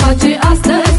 face astăzi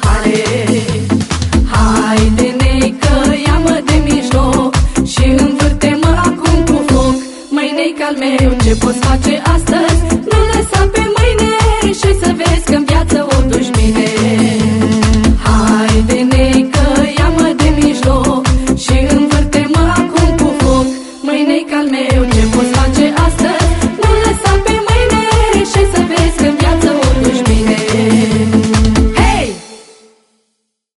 pahare Haide neică, ia-mă de mijloc Și învârte-mă acum cu foc Măi neică meu, ce poți face astăzi? Nu lăsa pe mâine și să vezi că în viață o duci bine